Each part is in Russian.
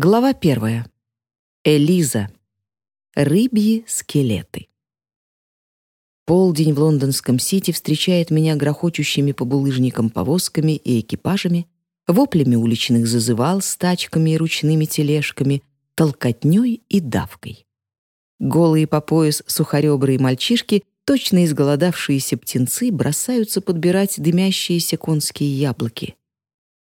Глава первая. Элиза. Рыбьи скелеты. Полдень в лондонском Сити встречает меня грохочущими по булыжникам повозками и экипажами, воплями уличных зазывал с тачками и ручными тележками, толкотней и давкой. Голые по пояс сухоребрые мальчишки, точно изголодавшиеся птенцы, бросаются подбирать дымящиеся конские яблоки.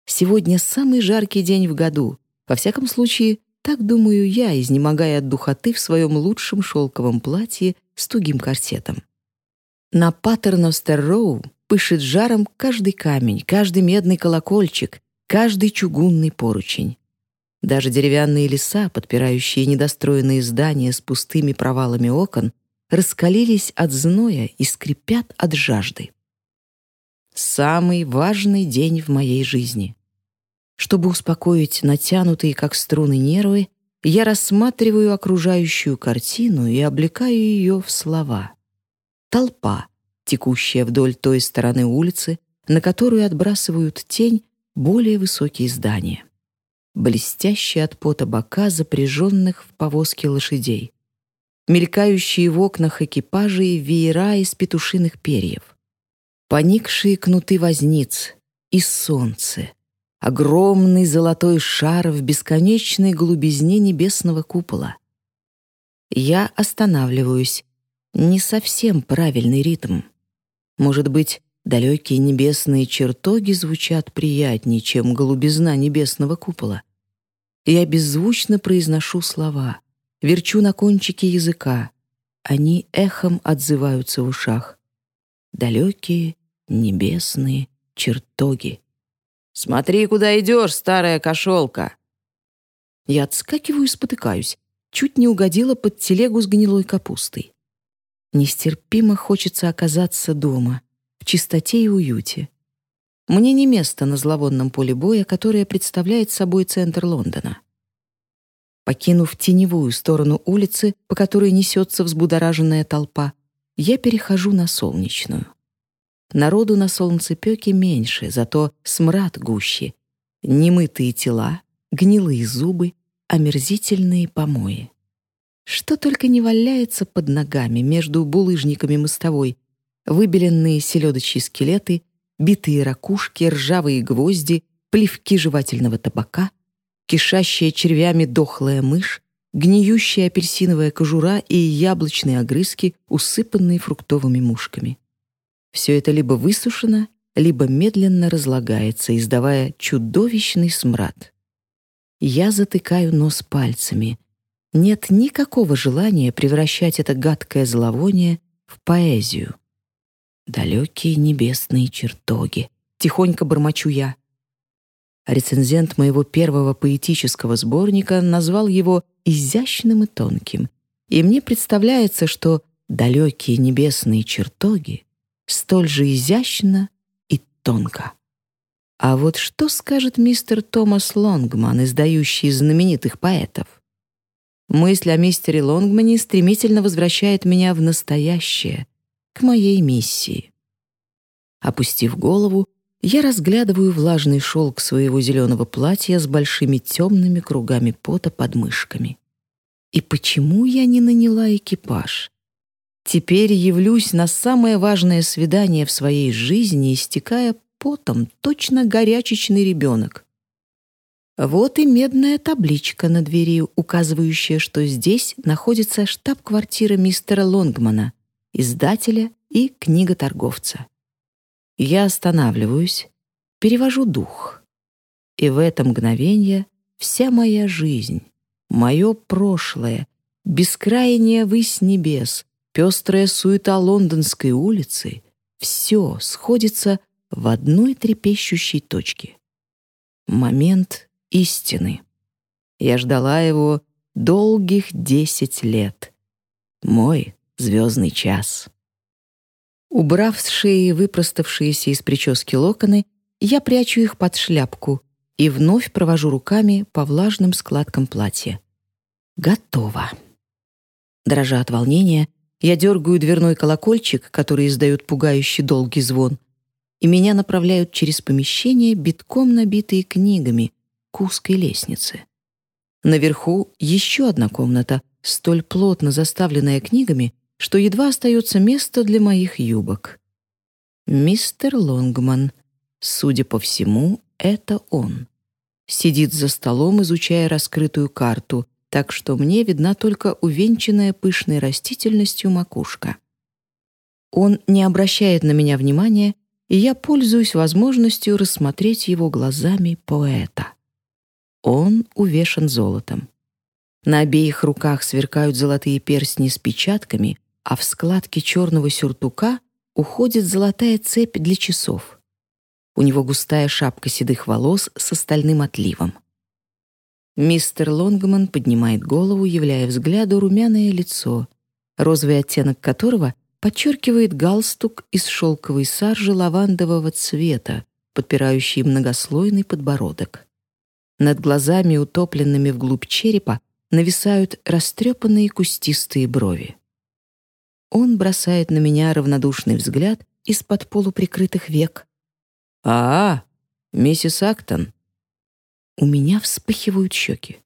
Сегодня самый жаркий день в году — во всяком случае, так думаю я, изнемогая от духоты в своем лучшем шелковом платье с тугим корсетом. На Паттерностер-Роу пышет жаром каждый камень, каждый медный колокольчик, каждый чугунный поручень. Даже деревянные леса, подпирающие недостроенные здания с пустыми провалами окон, раскалились от зноя и скрипят от жажды. Самый важный день в моей жизни. Чтобы успокоить натянутые, как струны, нервы, я рассматриваю окружающую картину и облекаю ее в слова. Толпа, текущая вдоль той стороны улицы, на которую отбрасывают тень более высокие здания. Блестящие от пота бока запряженных в повозке лошадей. Мелькающие в окнах экипажи веера из петушиных перьев. Поникшие кнуты возниц и солнце — огромный золотой шар в бесконечной глубизне небесного купола. Я останавливаюсь. Не совсем правильный ритм. Может быть, далекие небесные чертоги звучат приятнее, чем голубизна небесного купола. Я беззвучно произношу слова, верчу на кончике языка. Они эхом отзываются в ушах. Далекие небесные чертоги. «Смотри, куда идешь, старая кошелка!» Я отскакиваю и спотыкаюсь. Чуть не угодила под телегу с гнилой капустой. Нестерпимо хочется оказаться дома, в чистоте и уюте. Мне не место на зловонном поле боя, которое представляет собой центр Лондона. Покинув теневую сторону улицы, по которой несется взбудораженная толпа, я перехожу на солнечную. Народу на солнцепёке меньше, зато смрад гуще. Немытые тела, гнилые зубы, омерзительные помои. Что только не валяется под ногами между булыжниками мостовой. Выбеленные селедочьи скелеты, битые ракушки, ржавые гвозди, плевки жевательного табака, кишащая червями дохлая мышь, гниющая апельсиновая кожура и яблочные огрызки, усыпанные фруктовыми мушками. Все это либо высушено, либо медленно разлагается, издавая чудовищный смрад. Я затыкаю нос пальцами. Нет никакого желания превращать это гадкое зловоние в поэзию. Далекие небесные чертоги. Тихонько бормочу я. Рецензент моего первого поэтического сборника назвал его изящным и тонким, и мне представляется, что далекие небесные чертоги столь же изящно и тонко. А вот что скажет мистер Томас Лонгман, издающий знаменитых поэтов? Мысль о мистере Лонгмане стремительно возвращает меня в настоящее, к моей миссии. Опустив голову, я разглядываю влажный шелк своего зеленого платья с большими темными кругами пота под мышками. И почему я не наняла экипаж? Теперь явлюсь на самое важное свидание в своей жизни, истекая потом, точно горячечный ребенок. Вот и медная табличка на двери, указывающая, что здесь находится штаб-квартира мистера Лонгмана, издателя и книготорговца. Я останавливаюсь, перевожу дух. И в это мгновение вся моя жизнь, мое прошлое, бескрайняя высь небес, пестрая суета лондонской улицы — все сходится в одной трепещущей точке. Момент истины. Я ждала его долгих десять лет. Мой звездный час. Убрав с шеи выпроставшиеся из прически локоны, я прячу их под шляпку и вновь провожу руками по влажным складкам платья. Готово. Дрожа от волнения, я дергаю дверной колокольчик, который издает пугающий долгий звон, и меня направляют через помещение, битком набитые книгами, к узкой лестнице. Наверху еще одна комната, столь плотно заставленная книгами, что едва остается место для моих юбок. Мистер Лонгман. Судя по всему, это он. Сидит за столом, изучая раскрытую карту, так что мне видна только увенчанная пышной растительностью макушка. Он не обращает на меня внимания, и я пользуюсь возможностью рассмотреть его глазами поэта. Он увешан золотом. На обеих руках сверкают золотые перстни с печатками, а в складке черного сюртука уходит золотая цепь для часов. У него густая шапка седых волос с остальным отливом. Мистер Лонгман поднимает голову, являя взгляду румяное лицо, розовый оттенок которого подчеркивает галстук из шелковой саржи лавандового цвета, подпирающий многослойный подбородок. Над глазами, утопленными вглубь черепа, нависают растрепанные кустистые брови. Он бросает на меня равнодушный взгляд из-под полуприкрытых век. «А, миссис Актон!» У меня вспыхивают щеки.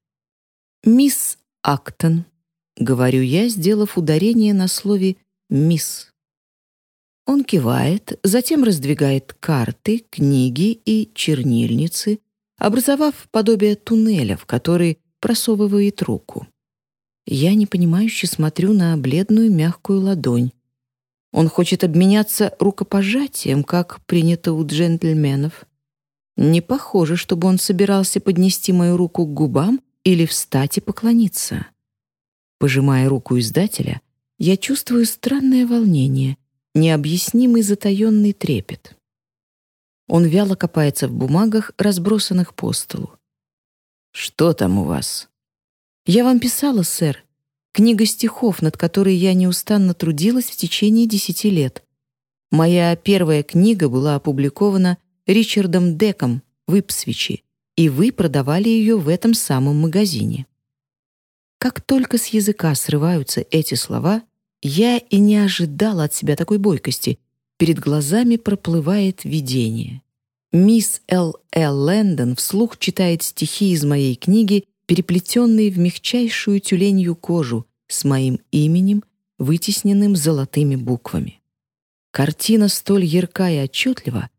«Мисс Актон», — говорю я, сделав ударение на слове «мисс». Он кивает, затем раздвигает карты, книги и чернильницы, образовав подобие туннеля, в который просовывает руку. Я непонимающе смотрю на бледную мягкую ладонь. Он хочет обменяться рукопожатием, как принято у джентльменов. Не похоже, чтобы он собирался поднести мою руку к губам или встать и поклониться. Пожимая руку издателя, я чувствую странное волнение, необъяснимый затаенный трепет. Он вяло копается в бумагах, разбросанных по столу. «Что там у вас?» «Я вам писала, сэр. Книга стихов, над которой я неустанно трудилась в течение десяти лет. Моя первая книга была опубликована Ричардом Деком в Ипсвиче, и вы продавали ее в этом самом магазине». Как только с языка срываются эти слова, я и не ожидала от себя такой бойкости. Перед глазами проплывает видение. Мисс Л. Л. Лэндон вслух читает стихи из моей книги, переплетенные в мягчайшую тюленью кожу с моим именем, вытесненным золотыми буквами. Картина столь ярка и отчетлива,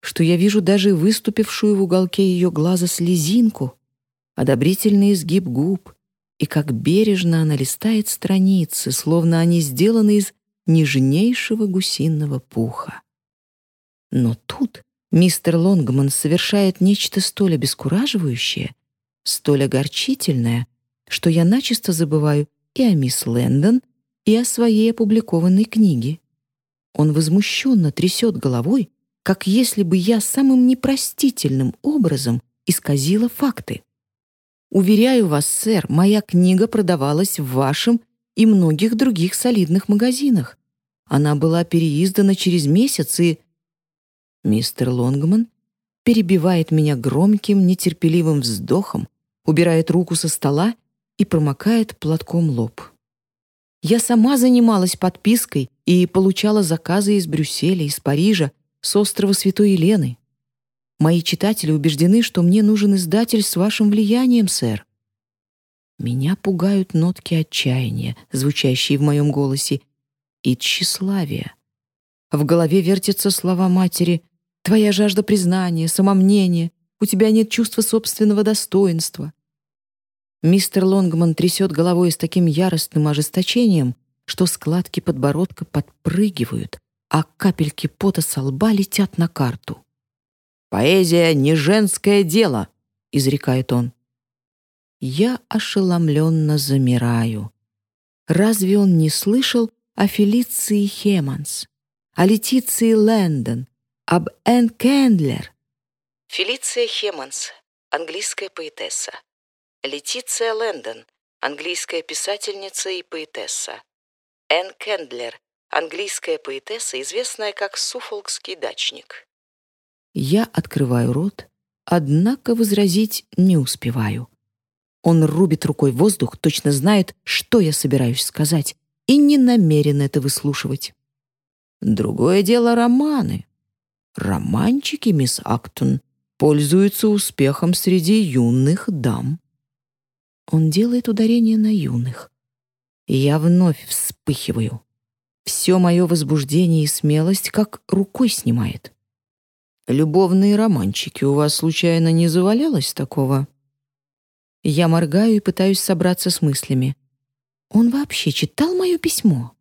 что я вижу даже выступившую в уголке ее глаза слезинку, одобрительный изгиб губ, и как бережно она листает страницы, словно они сделаны из нежнейшего гусиного пуха. Но тут мистер Лонгман совершает нечто столь обескураживающее, столь огорчительное, что я начисто забываю и о мисс Лэндон, и о своей опубликованной книге. Он возмущенно трясет головой, как если бы я самым непростительным образом исказила факты. Уверяю вас, сэр, моя книга продавалась в вашем и многих других солидных магазинах. Она была переиздана через месяц и Мистер Лонгман перебивает меня громким, нетерпеливым вздохом, убирает руку со стола и промокает платком лоб. Я сама занималась подпиской и получала заказы из Брюсселя, из Парижа, с острова Святой Елены. Мои читатели убеждены, что мне нужен издатель с вашим влиянием, сэр. Меня пугают нотки отчаяния, звучащие в моем голосе, и тщеславия. В голове вертятся слова матери Твоя жажда признания, самомнения, у тебя нет чувства собственного достоинства. Мистер Лонгман трясет головой с таким яростным ожесточением, что складки подбородка подпрыгивают, а капельки пота со лба летят на карту. «Поэзия — не женское дело», — изрекает он. Я ошеломленно замираю. Разве он не слышал о Фелиции Хеманс, о Летиции Лэндон, об Энн Кендлер. Фелиция Хеманс, английская поэтесса. Летиция Лэндон, английская писательница и поэтесса. Энн Кендлер, английская поэтесса, известная как Суфолкский дачник. Я открываю рот, однако возразить не успеваю. Он рубит рукой воздух, точно знает, что я собираюсь сказать, и не намерен это выслушивать. Другое дело романы. Романчики, мисс Актон, пользуются успехом среди юных дам. Он делает ударение на юных. Я вновь вспыхиваю. Все мое возбуждение и смелость как рукой снимает. «Любовные романчики у вас, случайно, не завалялось такого?» Я моргаю и пытаюсь собраться с мыслями. Он вообще читал мое письмо?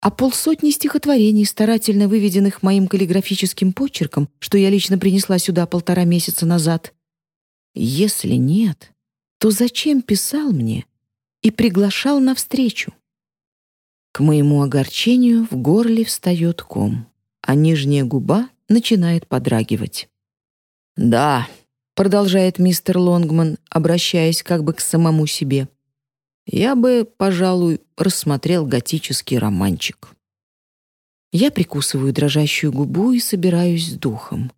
А полсотни стихотворений, старательно выведенных моим каллиграфическим почерком, что я лично принесла сюда полтора месяца назад? Если нет, то зачем писал мне и приглашал на встречу? К моему огорчению в горле встает ком, а нижняя губа начинает подрагивать. «Да», — продолжает мистер Лонгман, обращаясь как бы к самому себе, «я бы, пожалуй, рассмотрел готический романчик». Я прикусываю дрожащую губу и собираюсь с духом.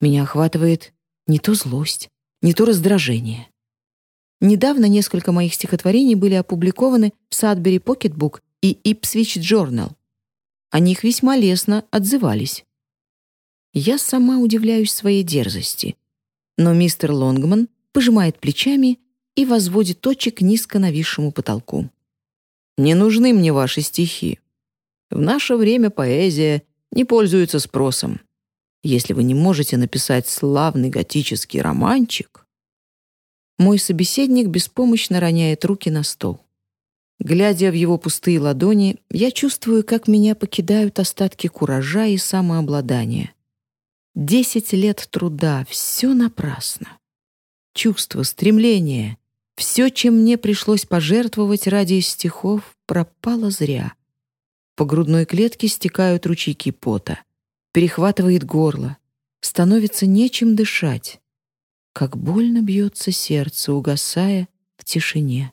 Меня охватывает не то злость, не то раздражение. Недавно несколько моих стихотворений были опубликованы в Sudbury Pocketbook и Ipswich Journal. О них весьма лестно отзывались. Я сама удивляюсь своей дерзости. Но мистер Лонгман пожимает плечами и возводит очи к низко нависшему потолку. «Не нужны мне ваши стихи. В наше время поэзия не пользуется спросом. Если вы не можете написать славный готический романчик...» Мой собеседник беспомощно роняет руки на стол. Глядя в его пустые ладони, я чувствую, как меня покидают остатки куража и самообладания. Десять лет труда — все напрасно. Чувство, стремление, все, чем мне пришлось пожертвовать ради стихов, пропало зря. По грудной клетке стекают ручейки пота. Перехватывает горло. Становится нечем дышать. Как больно бьется сердце, угасая в тишине.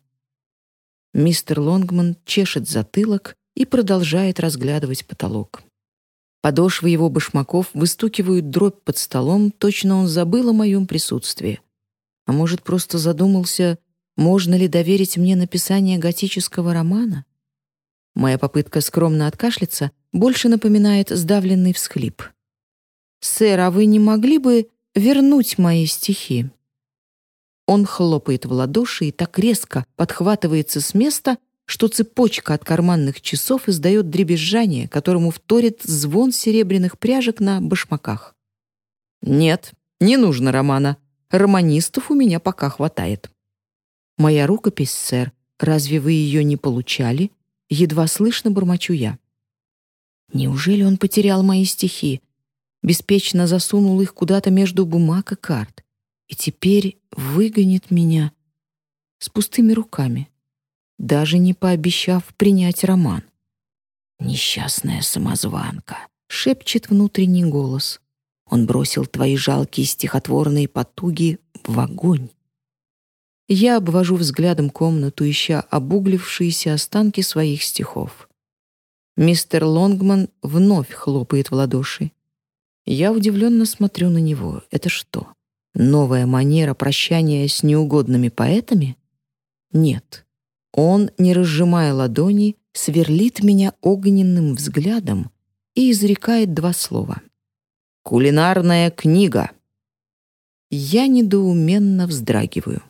Мистер Лонгман чешет затылок и продолжает разглядывать потолок. Подошвы его башмаков выстукивают дробь под столом, точно он забыл о моем присутствии. А может, просто задумался, можно ли доверить мне написание готического романа? Моя попытка скромно откашляться больше напоминает сдавленный всхлип. «Сэр, а вы не могли бы вернуть мои стихи?» Он хлопает в ладоши и так резко подхватывается с места, что цепочка от карманных часов издает дребезжание, которому вторит звон серебряных пряжек на башмаках. «Нет, не нужно романа. Романистов у меня пока хватает». «Моя рукопись, сэр, разве вы ее не получали?» Едва слышно бормочу я. Неужели он потерял мои стихи? Беспечно засунул их куда-то между бумаг и карт. И теперь выгонит меня с пустыми руками даже не пообещав принять роман. «Несчастная самозванка», — шепчет внутренний голос. Он бросил твои жалкие стихотворные потуги в огонь. Я обвожу взглядом комнату, ища обуглившиеся останки своих стихов. Мистер Лонгман вновь хлопает в ладоши. Я удивленно смотрю на него. Это что, новая манера прощания с неугодными поэтами? Нет, он, не разжимая ладони, сверлит меня огненным взглядом и изрекает два слова. «Кулинарная книга». Я недоуменно вздрагиваю.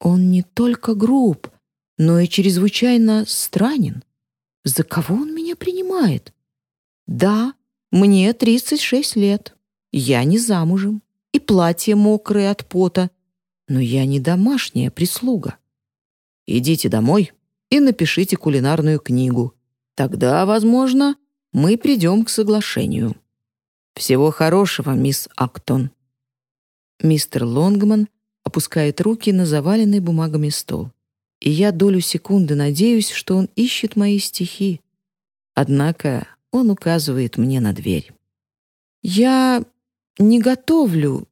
Он не только груб, но и чрезвычайно странен. За кого он меня принимает? Да, мне 36 лет. Я не замужем, и платье мокрое от пота, но я не домашняя прислуга. Идите домой и напишите кулинарную книгу. Тогда, возможно, мы придем к соглашению. Всего хорошего, мисс Актон. Мистер Лонгман опускает руки на заваленный бумагами стол. И я долю секунды надеюсь, что он ищет мои стихи. Однако он указывает мне на дверь. Я не готовлю,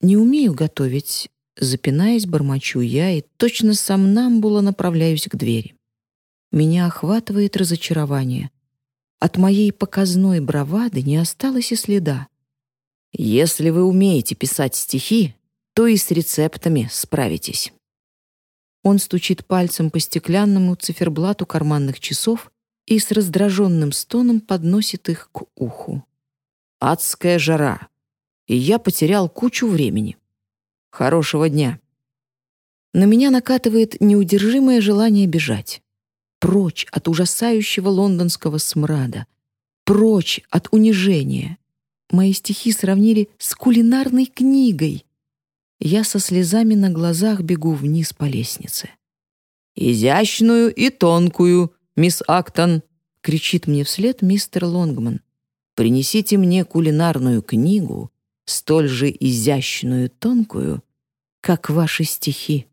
не умею готовить, Запинаясь, бормочу я и точно сам намбула направляюсь к двери. Меня охватывает разочарование. От моей показной бравады не осталось и следа. Если вы умеете писать стихи, то и с рецептами справитесь. Он стучит пальцем по стеклянному циферблату карманных часов и с раздраженным стоном подносит их к уху. Адская жара. И я потерял кучу времени. Хорошего дня. На меня накатывает неудержимое желание бежать. Прочь от ужасающего лондонского смрада. Прочь от унижения. Мои стихи сравнили с кулинарной книгой. Я со слезами на глазах бегу вниз по лестнице. «Изящную и тонкую, мисс Актон!» — кричит мне вслед мистер Лонгман. «Принесите мне кулинарную книгу, столь же изящную тонкую, как ваши стихи».